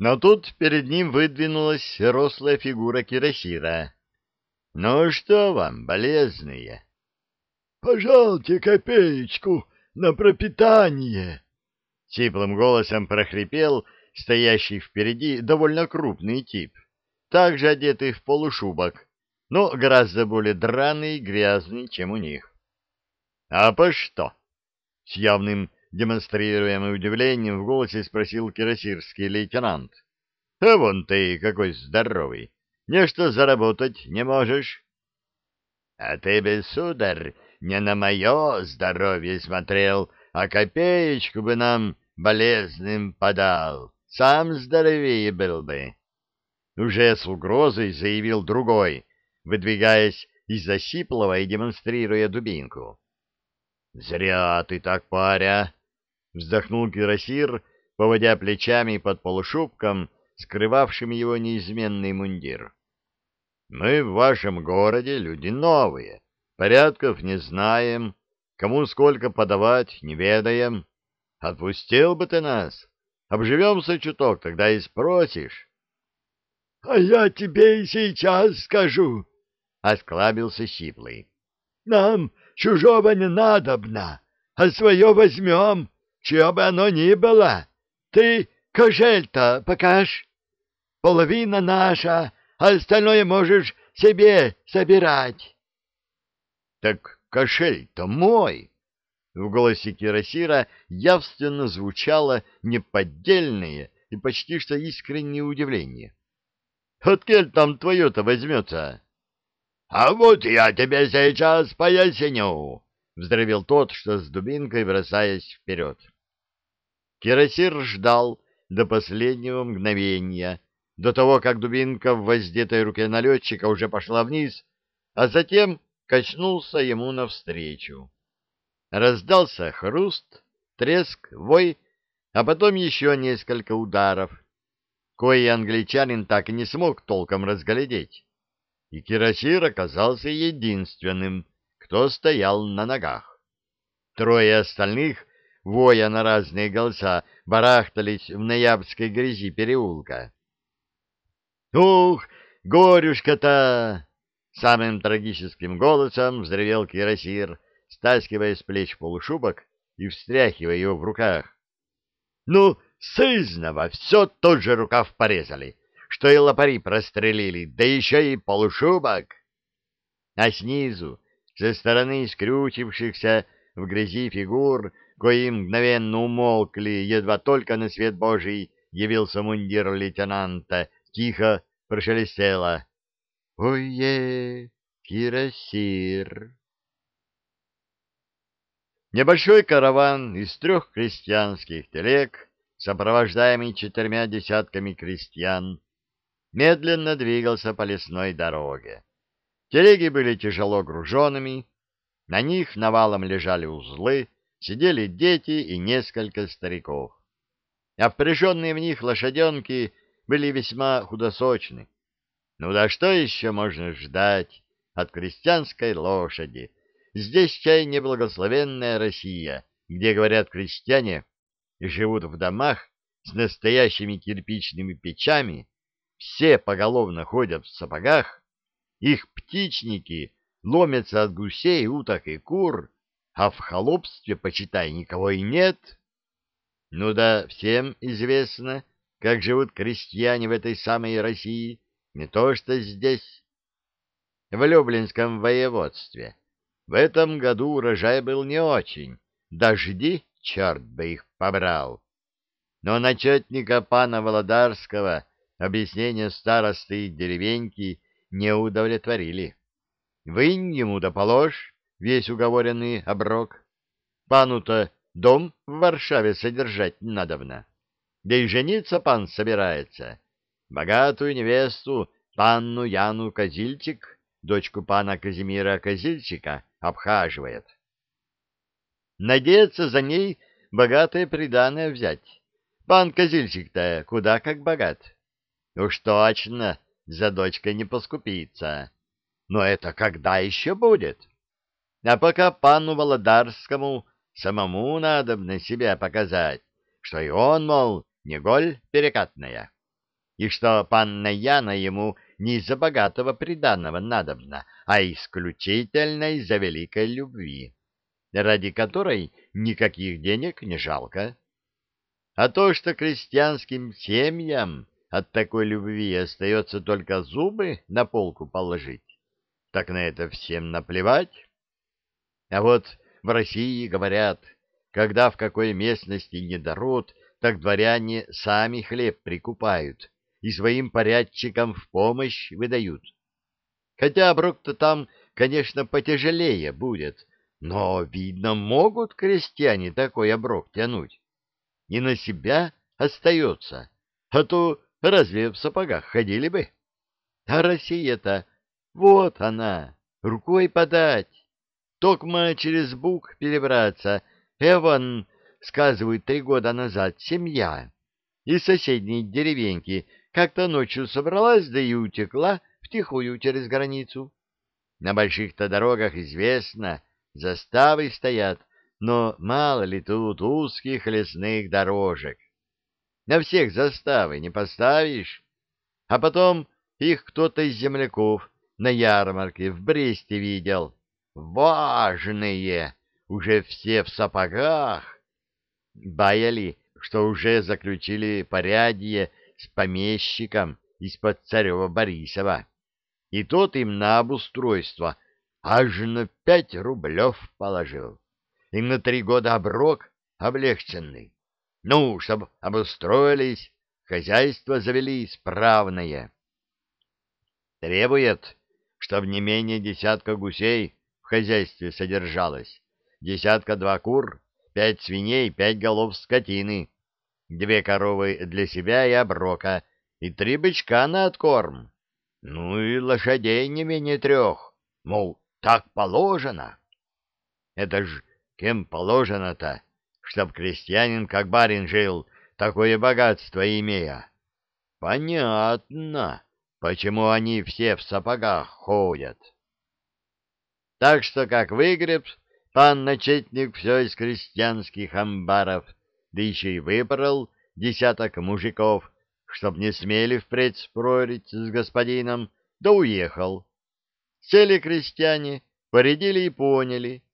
Но тут перед ним выдвинулась рослая фигура кирасира. — Ну что вам, болезные? — Пожалуйте копеечку на пропитание! — сиплым голосом прохрипел стоящий впереди довольно крупный тип, также одетый в полушубок, но гораздо более драный и грязный, чем у них. — А по что? — с явным демонстрируемым удивлением в голосе спросил кирасирский лейтенант. — А вон ты какой здоровый! Нечто заработать не можешь? — А ты бы, сударь, не на мое здоровье смотрел, а копеечку бы нам болезным подал. Сам здоровее был бы. Уже с угрозой заявил другой, выдвигаясь из-за сиплого и демонстрируя дубинку. — Зря ты так, паря! — вздохнул Кирасир, поводя плечами под полушубком, скрывавшим его неизменный мундир. — Мы в вашем городе люди новые, порядков не знаем, кому сколько подавать не ведаем. Отпустил бы ты нас, обживемся чуток, тогда и спросишь. — А я тебе и сейчас скажу, — осклабился Сиплый. — Нам чужого не надобно, а свое возьмем, чье бы оно ни было. Ты кошель-то покажь. Половина наша, а остальное можешь себе собирать. — Так кошель-то мой! В голосе Кирасира явственно звучало неподдельное и почти что искреннее удивление. — Откель там твое-то возьмется? — А вот я тебе сейчас поясню! — вздревел тот, что с дубинкой бросаясь вперед. Кирасир ждал до последнего мгновения, до того, как дубинка в воздетой руке налетчика уже пошла вниз, а затем качнулся ему навстречу. Раздался хруст, треск, вой, а потом еще несколько ударов, кои англичанин так и не смог толком разглядеть. И Кирасир оказался единственным, кто стоял на ногах. Трое остальных, воя на разные голоса, барахтались в ноябрьской грязи переулка. «Ух, горюшка-то!» Самым трагическим голосом взревел Кирасир, стаскивая с плеч полушубок и встряхивая его в руках. «Ну, сызново, все тот же рукав порезали, что и лопари прострелили, да еще и полушубок!» А снизу, со стороны скрючившихся в грязи фигур, кои мгновенно умолкли, едва только на свет Божий явился мундир лейтенанта, тихо прошелестело. «Ой-е, кирасир!» Небольшой караван из трех крестьянских телег, сопровождаемый четырьмя десятками крестьян, медленно двигался по лесной дороге. Телеги были тяжело груженными, на них навалом лежали узлы, сидели дети и несколько стариков. А впряженные в них лошаденки были весьма худосочны. Ну да что еще можно ждать от крестьянской лошади? Здесь чай неблагословенная Россия, где, говорят крестьяне, живут в домах с настоящими кирпичными печами, все поголовно ходят в сапогах, их птичники ломятся от гусей, уток и кур, а в холопстве, почитай, никого и нет. Ну да, всем известно, как живут крестьяне в этой самой России, не то что здесь. В Люблинском воеводстве в этом году урожай был не очень, дожди, черт бы их побрал. Но начетника пана Володарского объяснения старосты деревеньки не удовлетворили. Вынь ему да положь весь уговоренный оброк. Пану-то дом в Варшаве содержать надобно. Да и жениться пан собирается. Богатую невесту, панну Яну Козильчик, дочку пана Казимира Козильчика, обхаживает. Надеется за ней богатое приданое взять. Пан Козильчик-то куда как богат. Уж точно за дочкой не поскупится. Но это когда еще будет? А пока пану Володарскому самому надо на себя показать, что и он, мол, не голь перекатная. и что панна Яна ему не из-за богатого приданного надобна, а исключительно из-за великой любви, ради которой никаких денег не жалко. А то, что крестьянским семьям от такой любви остается только зубы на полку положить, так на это всем наплевать. А вот в России говорят, когда в какой местности не дарут, так дворяне сами хлеб прикупают и своим порядчикам в помощь выдают. Хотя оброк-то там, конечно, потяжелее будет, но, видно, могут крестьяне такой оброк тянуть. И на себя остается, а то разве в сапогах ходили бы? А Россия-то, вот она, рукой подать. Токма через Буг перебраться. Эван, сказывают, три года назад семья из соседней деревеньки как-то ночью собралась, да и утекла втихую через границу. На больших-то дорогах известно, заставы стоят, но мало ли тут узких лесных дорожек. На всех заставы не поставишь. А потом их кто-то из земляков на ярмарке в Бресте видел. Важные, уже все в сапогах. Баяли, что уже заключили порядье с помещиком из-под царева Борисова. И тот им на обустройство аж на пять рублев положил. Им на три года оброк облегченный. Ну, чтоб обустроились, хозяйство завели исправное. Требует, чтоб не менее десятка гусей в хозяйстве содержалось, десятка-два кур, пять свиней, пять голов скотины, две коровы для себя и оброка, и три бычка на откорм. Ну и лошадей не менее трех. Мол, так положено. Это ж кем положено-то, чтоб крестьянин как барин жил, такое богатство имея? Понятно, почему они все в сапогах ходят. Так что, как выгреб, пан начетник все из крестьянских амбаров — да еще и выбрал десяток мужиков, чтоб не смели впредь спорить с господином, да уехал. Сели крестьяне, поредили и поняли,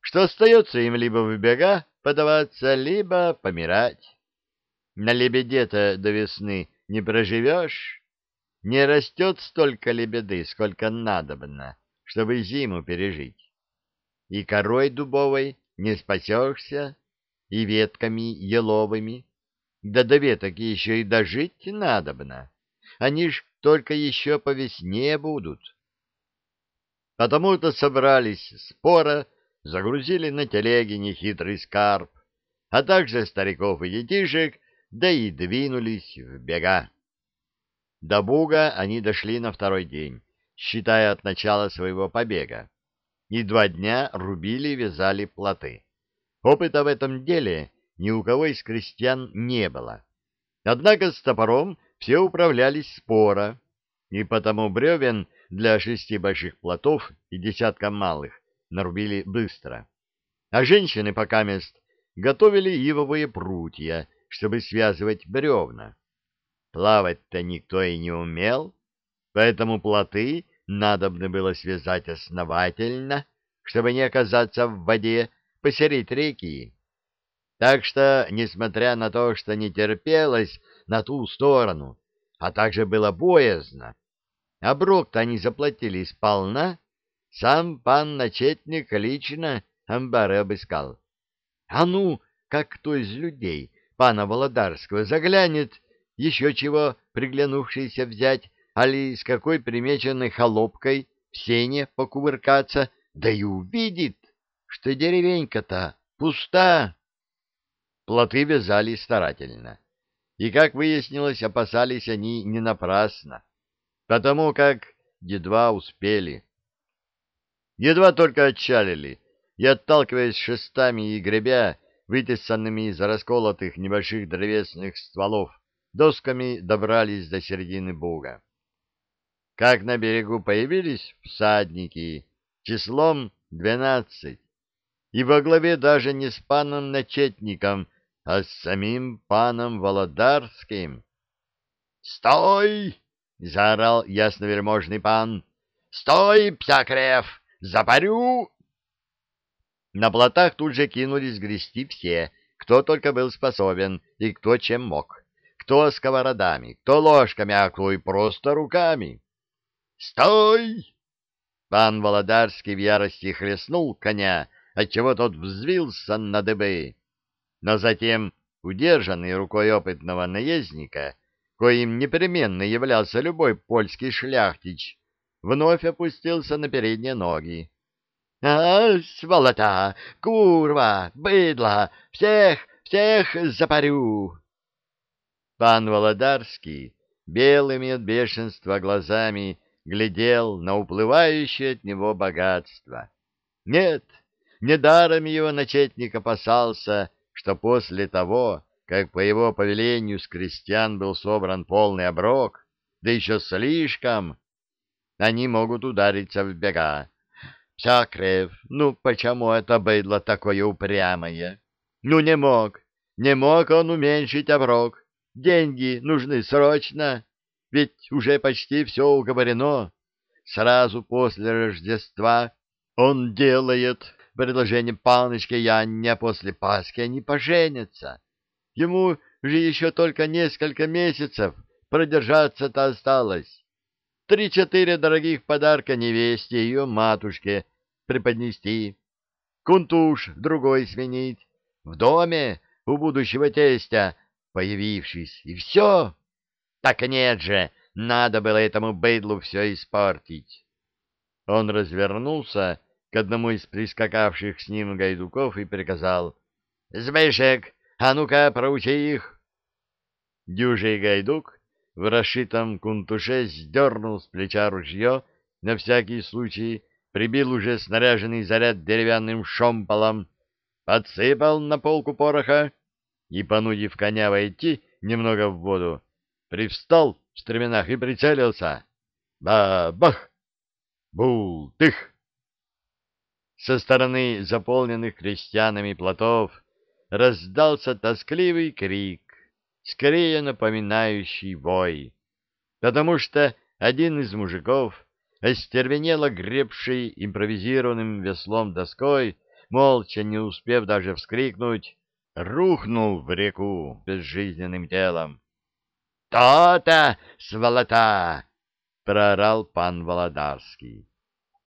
что остается им либо в бега подаваться, либо помирать. На лебеде-то до весны не проживешь, не растет столько лебеды, сколько надобно, чтобы зиму пережить. И корой дубовой не спасешься, и ветками еловыми. Да до веток еще и дожить надобно. Они ж только еще по весне будут. Потому-то собрались спора, загрузили на телеги нехитрый скарб, а также стариков и детишек, да и двинулись в бега. До Буга они дошли на второй день, считая от начала своего побега, и два дня рубили и вязали плоты. Опыта в этом деле ни у кого из крестьян не было. Однако с топором все управлялись споро, и потому бревен для шести больших плотов и десятка малых нарубили быстро. А женщины пока мест готовили ивовые прутья, чтобы связывать бревна. Плавать-то никто и не умел, поэтому плоты надобно было связать основательно, чтобы не оказаться в воде посередь реки. Так что, несмотря на то, что не терпелось на ту сторону, а также было боязно, оброк-то они заплатили сполна, сам пан начетник лично амбары обыскал. А ну, как кто из людей пана Володарского заглянет, еще чего приглянувшийся взять, али с какой примеченной холопкой в сене покувыркаться, да и увидит, что деревенька-то пуста. Плоты вязали старательно. И, как выяснилось, опасались они не напрасно, потому как едва успели. Едва только отчалили, и, отталкиваясь шестами и гребя, вытесанными из расколотых небольших древесных стволов, досками добрались до середины буга. Как на берегу появились всадники, числом двенадцать, и во главе даже не с паном Начетником, а с самим паном Володарским. «Стой!» — заорал ясновельможный пан. «Стой, псякрев! Запарю!» На плотах тут же кинулись грести все, кто только был способен и кто чем мог. Кто сковородами, кто ложками, а кто и просто руками. «Стой!» Пан Володарский в ярости хлестнул коня, отчего тот взвился на дыбы. Но затем, удержанный рукой опытного наездника, коим непременно являлся любой польский шляхтич, вновь опустился на передние ноги. — А, сволота, курва, быдло, всех, всех запарю! Пан Володарский белыми от бешенства глазами глядел на уплывающее от него богатство. Нет, недаром его начетник опасался, что после того, как по его повелению с крестьян был собран полный оброк, да еще слишком, они могут удариться в бега. Псакрев, ну почему это быдло такое упрямое? Ну не мог, не мог он уменьшить оброк. Деньги нужны срочно, ведь уже почти все уговорено. Сразу после Рождества он делает предложение паночке Янне, а после Пасхи они поженятся. Ему же еще только несколько месяцев продержаться-то осталось. Три-четыре дорогих подарка невесте и ее матушке преподнести, кунтуш другой сменить, в доме у будущего тестя появившись, и все. Так нет же, надо было этому быдлу все испортить. Он развернулся к одному из прискакавших с ним гайдуков и приказал — Збешек, а ну-ка, проучи их. Дюжий гайдук в расшитом кунтуше сдернул с плеча ружье, на всякий случай прибил уже снаряженный заряд деревянным шомполом, подсыпал на полку пороха и, понудив коня войти немного в воду, привстал в стременах и прицелился. Ба-бах! Бул-тых! Со стороны заполненных крестьянами плотов раздался тоскливый крик, скорее напоминающий вой, потому что один из мужиков, остервенело гребший импровизированным веслом доской, молча не успев даже вскрикнуть, рухнул в реку безжизненным телом. «То-то, сволота!» — проорал пан Володарский.